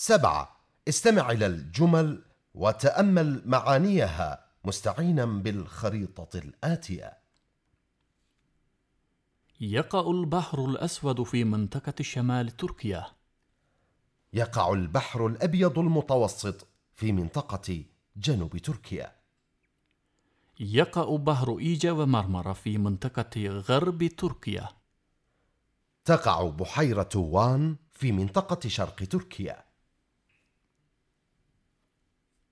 سبعة. استمع إلى الجمل وتأمل معانيها مستعينا بالخريطة الآتية. يقع البحر الأسود في منطقة شمال تركيا. يقع البحر الأبيض المتوسط في منطقة جنوب تركيا. يقع بحر إيجا ومرمرة في منطقة غرب تركيا. تقع بحيرة وان في منطقة شرق تركيا.